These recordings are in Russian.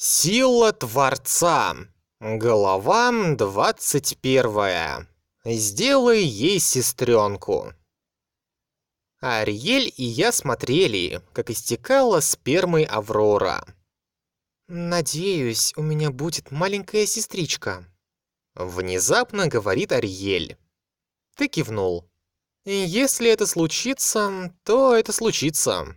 Сила Творца. Глава 21. Сделай ей сестренку. Ариэль и я смотрели, как истекала спермой Аврора. «Надеюсь, у меня будет маленькая сестричка», — внезапно говорит Ариэль. Ты кивнул. «Если это случится, то это случится».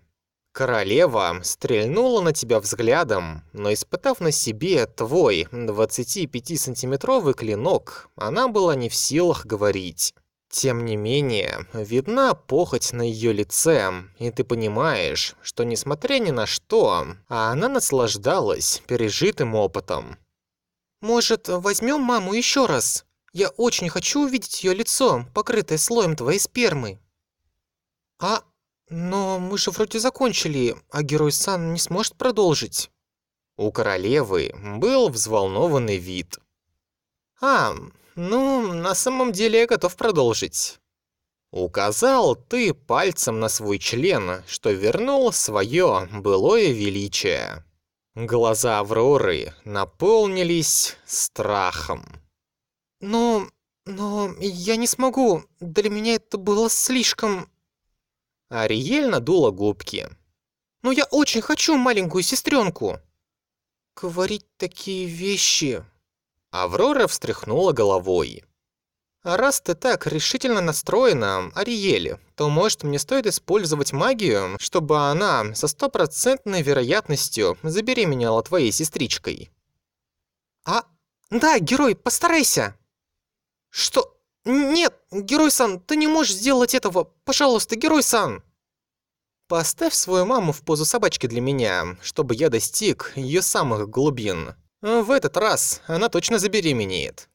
Королева стрельнула на тебя взглядом, но испытав на себе твой 25-сантиметровый клинок, она была не в силах говорить. Тем не менее, видна похоть на ее лице, и ты понимаешь, что несмотря ни на что, она наслаждалась пережитым опытом. «Может, возьмем маму еще раз? Я очень хочу увидеть ее лицо, покрытое слоем твоей спермы». «А но мы же вроде закончили, а герой Сан не сможет продолжить. У королевы был взволнованный вид. А, ну, на самом деле я готов продолжить. Указал ты пальцем на свой член, что вернул свое былое величие. Глаза Авроры наполнились страхом. Но... но я не смогу. Для меня это было слишком... Ариэль надула губки. «Но я очень хочу маленькую сестренку!» «Говорить такие вещи...» Аврора встряхнула головой. «Раз ты так решительно настроена, Ариэль, то, может, мне стоит использовать магию, чтобы она со стопроцентной вероятностью забеременела твоей сестричкой?» «А... Да, герой, постарайся!» «Что? «Нет, Герой-сан, ты не можешь сделать этого! Пожалуйста, Герой-сан!» «Поставь свою маму в позу собачки для меня, чтобы я достиг ее самых глубин. В этот раз она точно забеременеет».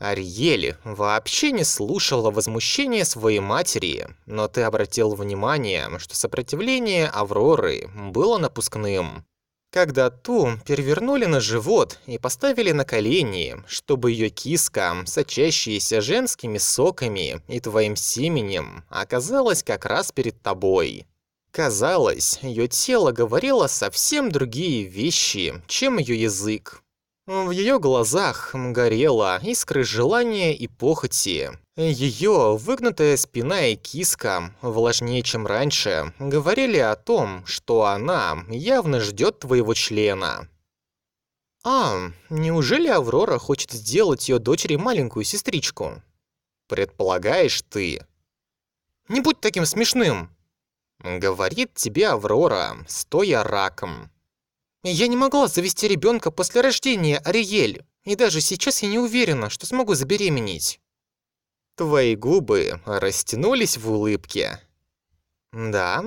Ариэль вообще не слушала возмущения своей матери, но ты обратил внимание, что сопротивление Авроры было напускным когда ту перевернули на живот и поставили на колени, чтобы ее киска, сочащаяся женскими соками и твоим семенем, оказалась как раз перед тобой. Казалось, ее тело говорило совсем другие вещи, чем ее язык. В ее глазах горела искры желания и похоти. Ее выгнутая спина и киска, влажнее, чем раньше, говорили о том, что она явно ждет твоего члена. А, неужели Аврора хочет сделать ее дочери маленькую сестричку? Предполагаешь ты? Не будь таким смешным, говорит тебе Аврора, стоя раком. Я не могла завести ребенка после рождения, Ариэль. И даже сейчас я не уверена, что смогу забеременеть. Твои губы растянулись в улыбке. Да?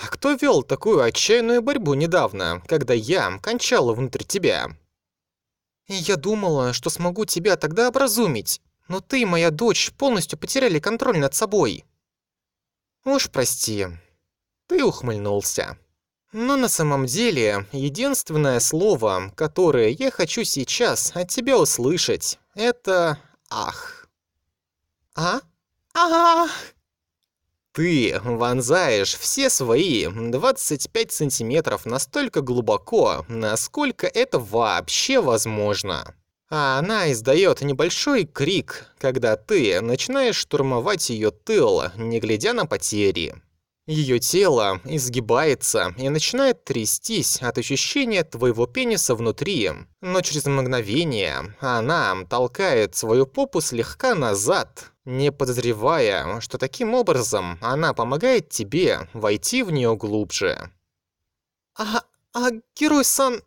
А кто вел такую отчаянную борьбу недавно, когда я кончала внутрь тебя? Я думала, что смогу тебя тогда образумить, но ты и моя дочь полностью потеряли контроль над собой. Уж прости. Ты ухмыльнулся. Но на самом деле, единственное слово, которое я хочу сейчас от тебя услышать, это «ах». А? Ах! Ты вонзаешь все свои 25 сантиметров настолько глубоко, насколько это вообще возможно. А она издает небольшой крик, когда ты начинаешь штурмовать ее тыл, не глядя на потери. Ее тело изгибается и начинает трястись от ощущения твоего пениса внутри, но через мгновение она толкает свою попу слегка назад, не подозревая, что таким образом она помогает тебе войти в нее глубже. «А, а герой-сан,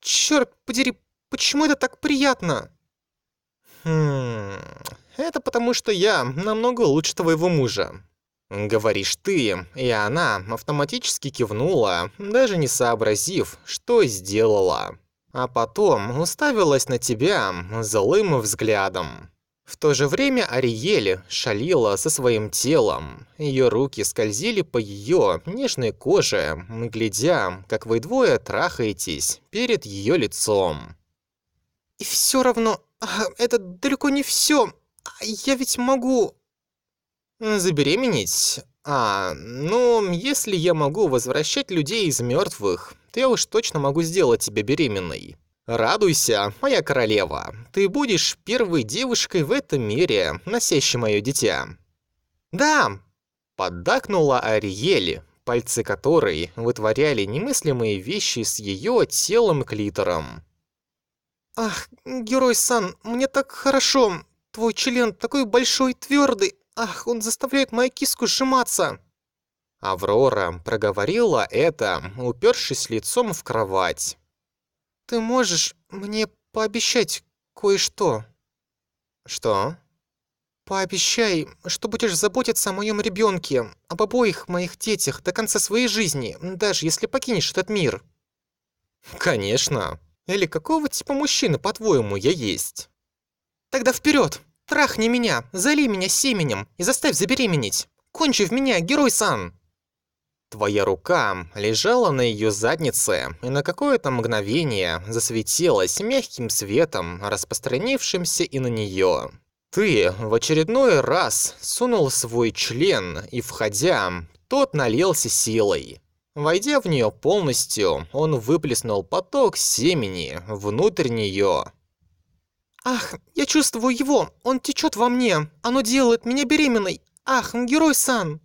черт подери, почему это так приятно?» «Хм, это потому что я намного лучше твоего мужа. Говоришь ты, и она автоматически кивнула, даже не сообразив, что сделала. А потом уставилась на тебя злым взглядом. В то же время Ариэль шалила со своим телом. Ее руки скользили по ее нежной коже, глядя, как вы двое трахаетесь перед ее лицом. «И все равно, а, это далеко не все. Я ведь могу...» Забеременеть? А, ну, если я могу возвращать людей из мертвых, то я уж точно могу сделать тебя беременной. Радуйся, моя королева, ты будешь первой девушкой в этом мире, носящей мое дитя. Да, поддакнула Ариэль, пальцы которой вытворяли немыслимые вещи с ее телом клитором. Ах, герой Сан, мне так хорошо. Твой член такой большой, твердый. Ах, он заставляет мою киску сжиматься. Аврора проговорила это, упершись лицом в кровать. Ты можешь мне пообещать кое-что? Что? Пообещай, что будешь заботиться о моем ребенке, об обоих моих детях до конца своей жизни, даже если покинешь этот мир. Конечно. Или какого типа мужчины, по-твоему, я есть? Тогда вперед! Трахни меня, залей меня семенем и заставь забеременеть. Кончи в меня, герой-сан! Твоя рука лежала на ее заднице и на какое-то мгновение засветилась мягким светом, распространившимся и на нее. Ты в очередной раз сунул свой член, и, входя, тот налился силой. Войдя в нее полностью, он выплеснул поток семени внутрь нее. «Ах, я чувствую его! Он течет во мне! Оно делает меня беременной! Ах, герой-сан!»